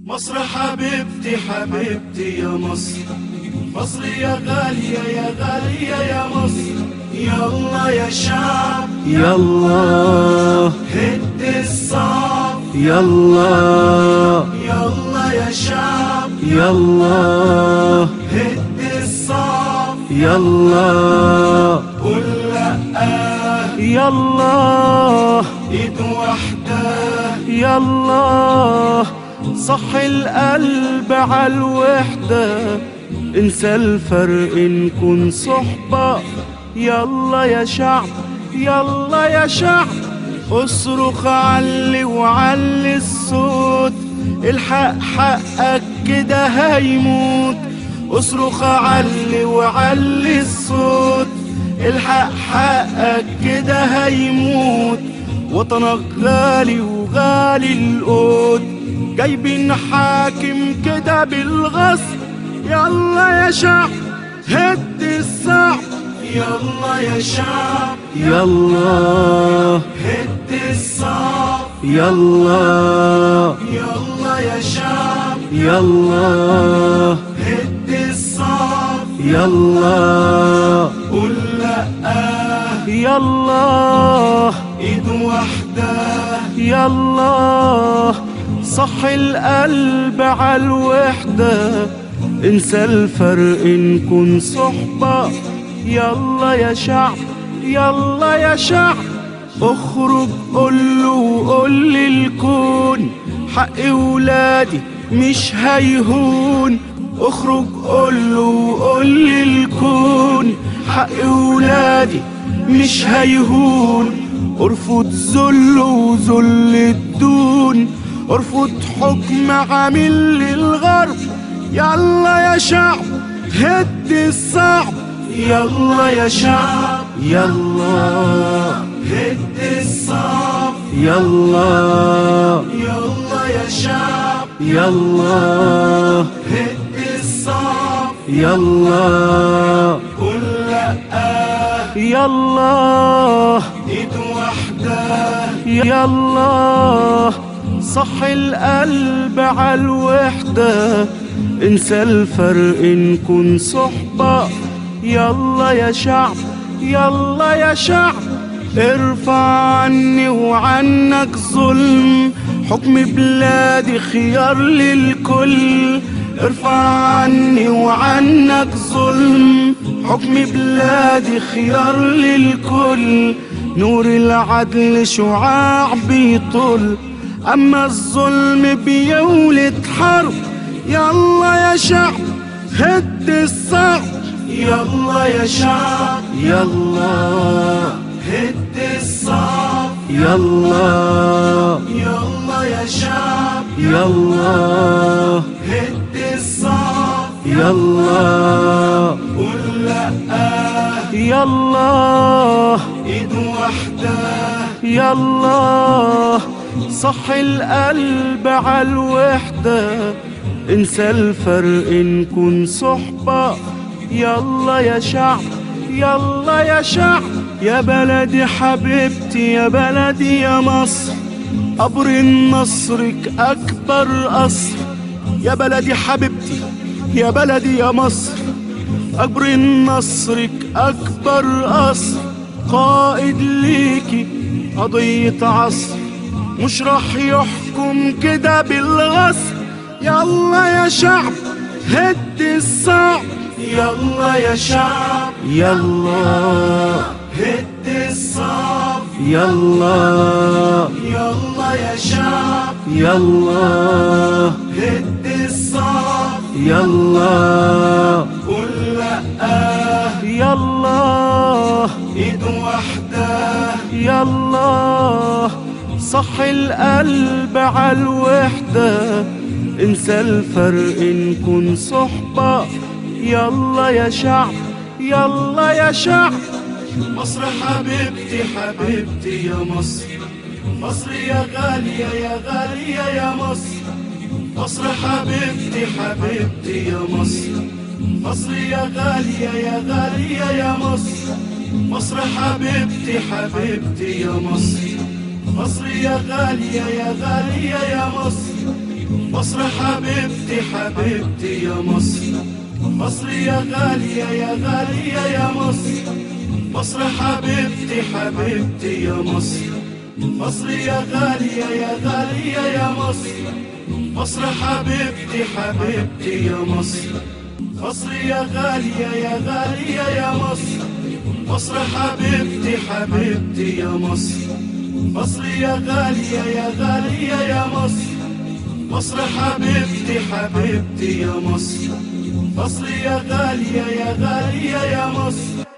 مصر حبيبتي حبيبتي يا مصر. مصر يا غالية يا غالية يا مصر. يلا يا شعب يلا. هد الصعب. يلا. يلا يا شعب. يلا. هد الصعب. يلا. قول لأ يلا. إيد واحدة يلا. صح القلب عالوحدة. انسى الفرق نكون صحبة. يلا يا شعب يلا يا شعب. اصرخ علي وعلي الصوت. الحق حقك كده هيموت. اصرخ علي وعلي الصوت. الحق حقك كده هيموت. وطنك غالي وغالي القوت. جايبين حاكم كده بالغصب. يلا يا شعب هد الصعب يلا يا شعب يلا. هد الصعب يلا. يلا يا شعب. يلا. هد الصعب يلا. قول لأ. يلا. إيد واحدة. يلا. صح القلب عالوحدة. انسى الفرق نكون صحبة. يلا يا شعب يلا يا شعب. اخرج قول له وقول للكون حق ولادي مش هيهون. اخرج قول له وقول للكون حق ولادي مش هيهون. ارفض ذل وذل الدون. ارفض حكم عامل للغرب. يلا يا شعب هد الصعب. يلا يا شعب يلا. هد الصعب. يلا. يلا يا شعب. يلا. هد الصعب. يلا. قول لأ يلا. ايد واحدة يلا. صح القلب عالوحدة. انسى الفرق نكون صحبة. يلا يا شعب يلا يا شعب ارفع عني وعنك ظلم. حكم بلادي خيار للكل. ارفع عني وعنك ظلم. حكم بلادي خيار للكل. نور العدل شعاع بيطل. أما الظلم بيولد حرب. يلا يا شعب هد الصعب يلا يا شعب يلا هد الصعب يلا يلا يا شعب يلا هد الصعب يلا قول لأ يلا ايد واحدة يلا. صح القلب عالوحدة. انسى الفرق نكون صحبة. يلا يا شعب يلا يا شعب. يا بلدي حبيبتي يا بلدي يا مصر. قبر نصرك أكبر قصر. يا بلدي حبيبتي يا بلدي يا مصر. أكبر نصرك أكبر قصر. قائد ليكي قضية عصر. مش راح يحكم كده بالغصب. يلا يا شعب هد الصعب. يلا يا شعب يلا. هد الصعب. يلا. يلا يا شعب يلا. هد الصعب. يلا. واحدة يلا صح القلب عالوحدة. انسى الفرق نكون صحبة. يلا يا شعب يلا يا شعب. مصر حبيبتي حبيبتي يا مصر. مصر يا غالية يا غالية يا مصر. مصر حبيبتي حبيبتي يا مصر. مصر يا غالية يا غالية يا مصر. مصر حبيبتي حبيبتي يا مصر. مصر يا غالية يا غالية يا مصر. مصر حبيبتي حبيبتي يا مصر. مصر يا غالية يا غالية يا مصر. مصر حبيبتي حبيبتي يا مصر. مصر يا غالية يا غالية يا مصر. مصر حبيبتي حبيبتي يا مصر. مصر يا غالية يا غالية يا مصر. مصر حبيبتي حبيبتي يا مصر. مصر يا غالية يا غالية يا مصر. مصر حبيبتي حبيبتي يا مصر. مصر يا غالية يا غالية يا مصر.